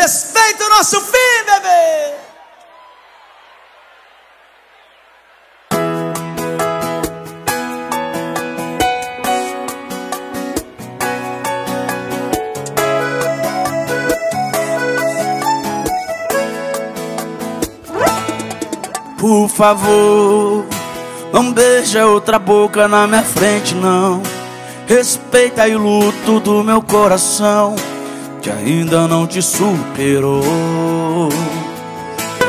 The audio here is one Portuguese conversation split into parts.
Respeita o nosso fim, bebê! Por favor, não beija outra boca na minha frente, não. Respeita o luto do meu coração, que ainda não te superou.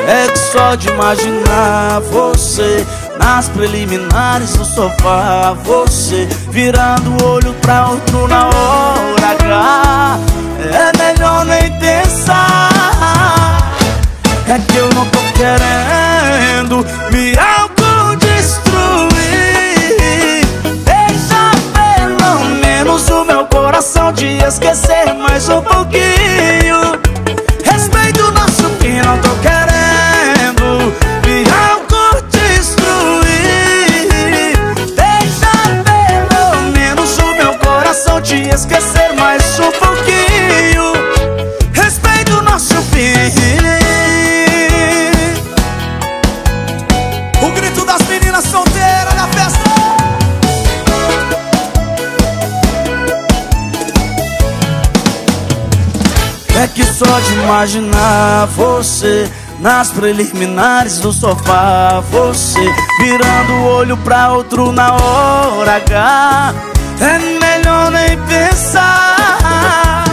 É que só de imaginar você nas preliminares do sofá, você virando o olho pra outro na hora. É melhor nem pensar. É que eu não tô querendo me esquecer mais um pouquinho. Respeito o nosso fim, não tô querendo me autodestruir. Deixa pelo menos o meu coração te esquecer mais um pouquinho que só de imaginar você nas preliminares do sofá, você virando o olho pra outro na hora H. É melhor nem pensar.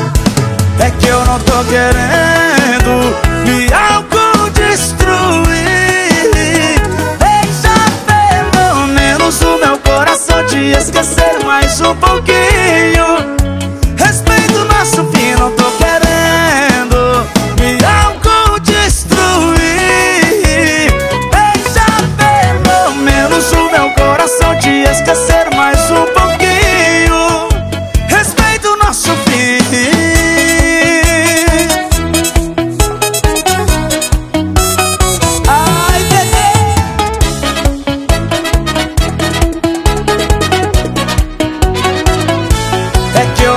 É que eu não tô querendo me autodestruir. Deixa pelo menos o meu coração te esquecer mais um pouquinho. Respeito nosso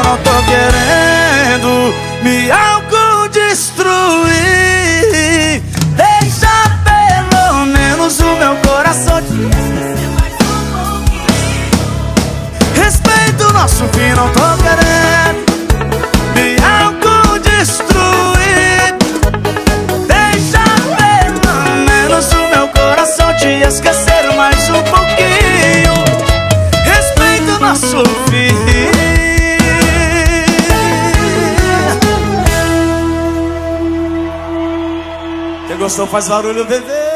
não tô querendo me autodestruir. Gostou faz barulho, bebê!